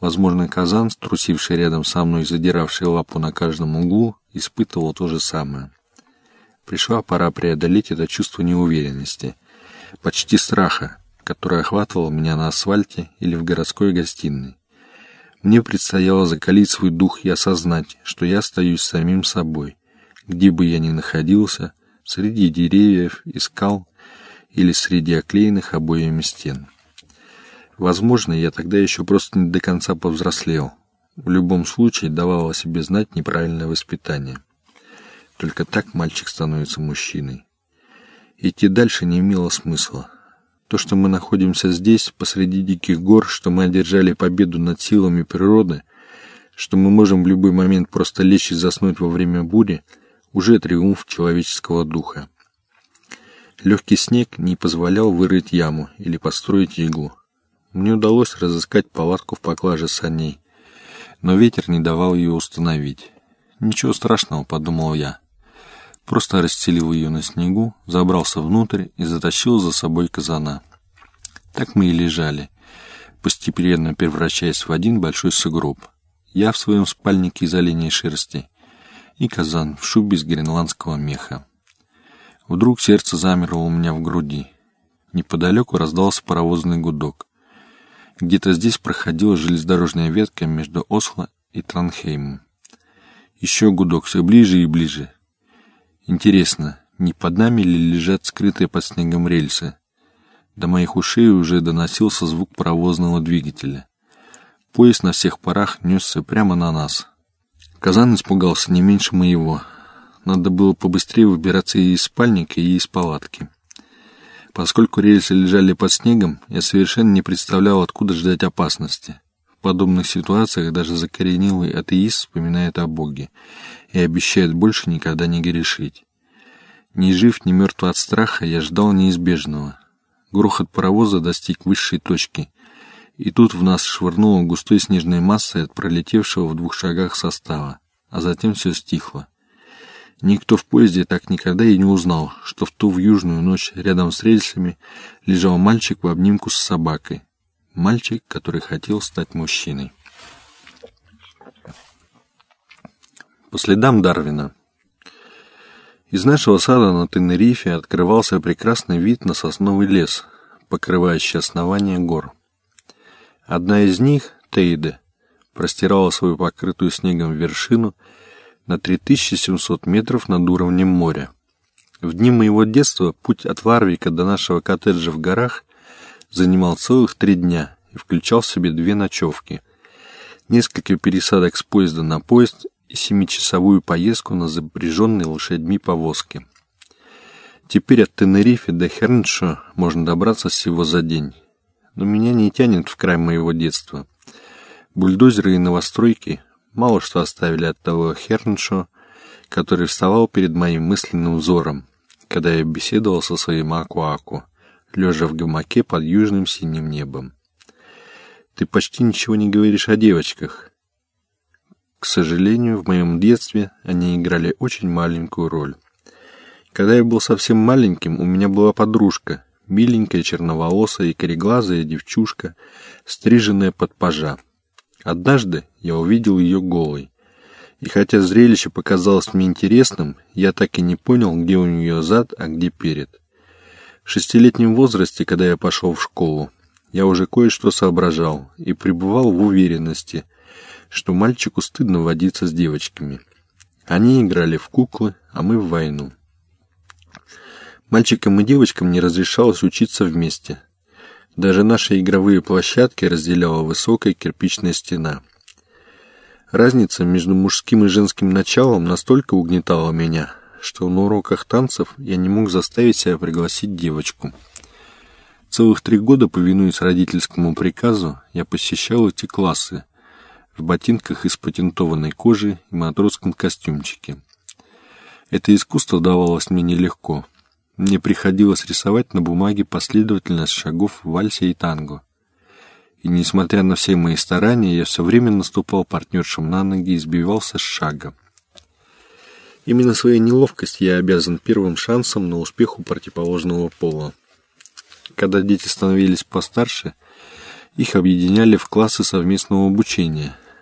Возможно, Казан, струсивший рядом со мной и задиравший лапу на каждом углу, испытывал то же самое. Пришла пора преодолеть это чувство неуверенности, почти страха, которое охватывало меня на асфальте или в городской гостиной. Мне предстояло закалить свой дух и осознать, что я остаюсь самим собой, где бы я ни находился, среди деревьев и скал или среди оклеенных обоями стен. Возможно, я тогда еще просто не до конца повзрослел. В любом случае давал о себе знать неправильное воспитание. Только так мальчик становится мужчиной. Идти дальше не имело смысла. То, что мы находимся здесь, посреди диких гор, что мы одержали победу над силами природы, что мы можем в любой момент просто лечь и заснуть во время бури, уже триумф человеческого духа. Легкий снег не позволял вырыть яму или построить иглу. Мне удалось разыскать палатку в поклаже саней, но ветер не давал ее установить. «Ничего страшного», — подумал я. Просто расстелил ее на снегу, забрался внутрь и затащил за собой казана. Так мы и лежали, постепенно превращаясь в один большой сугроб. Я в своем спальнике из оленей шерсти и казан в шубе из гренландского меха. Вдруг сердце замерло у меня в груди. Неподалеку раздался паровозный гудок. Где-то здесь проходила железнодорожная ветка между Осло и Транхеймом. Еще гудок, все ближе и ближе. Интересно, не под нами ли лежат скрытые под снегом рельсы? До моих ушей уже доносился звук паровозного двигателя. Поезд на всех парах несся прямо на нас. Казан испугался не меньше моего. Надо было побыстрее выбираться и из спальника, и из палатки. Поскольку рельсы лежали под снегом, я совершенно не представлял, откуда ждать опасности. В подобных ситуациях даже закоренелый атеист вспоминает о Боге и обещает больше никогда не грешить. Ни жив, ни мертв от страха, я ждал неизбежного. Грохот паровоза достиг высшей точки, и тут в нас швырнуло густой снежной массой от пролетевшего в двух шагах состава, а затем все стихло. Никто в поезде так никогда и не узнал, что в ту в южную ночь рядом с рельсами лежал мальчик в обнимку с собакой. Мальчик, который хотел стать мужчиной. По следам Дарвина. Из нашего сада на Тенерифе открывался прекрасный вид на сосновый лес, покрывающий основание гор. Одна из них, Тейде, простирала свою покрытую снегом вершину на 3700 метров над уровнем моря. В дни моего детства путь от Варвика до нашего коттеджа в горах занимал целых три дня и включал в себе две ночевки, несколько пересадок с поезда на поезд и семичасовую поездку на запряженной лошадьми повозке. Теперь от Тенерифе до Херншо можно добраться всего за день. Но меня не тянет в край моего детства. Бульдозеры и новостройки мало что оставили от того Херншо, который вставал перед моим мысленным взором, когда я беседовал со своим Акуаку, лежа в гамаке под южным синим небом. Ты почти ничего не говоришь о девочках. К сожалению, в моем детстве они играли очень маленькую роль. Когда я был совсем маленьким, у меня была подружка, миленькая черноволосая и кореглазая девчушка, стриженная под пажа. Однажды я увидел ее голой. И хотя зрелище показалось мне интересным, я так и не понял, где у нее зад, а где перед. В шестилетнем возрасте, когда я пошел в школу, я уже кое-что соображал и пребывал в уверенности, что мальчику стыдно водиться с девочками. Они играли в куклы, а мы в войну. Мальчикам и девочкам не разрешалось учиться вместе, даже наши игровые площадки разделяла высокая кирпичная стена. Разница между мужским и женским началом настолько угнетала меня, что на уроках танцев я не мог заставить себя пригласить девочку. Целых три года, повинуясь родительскому приказу, я посещал эти классы в ботинках из патентованной кожи и матросском костюмчике. Это искусство давалось мне нелегко — мне приходилось рисовать на бумаге последовательность шагов в вальсе и танго. И несмотря на все мои старания, я все время наступал партнершам на ноги и сбивался с шага. Именно своей неловкостью я обязан первым шансом на успех у противоположного пола. Когда дети становились постарше, Их объединяли в классы совместного обучения,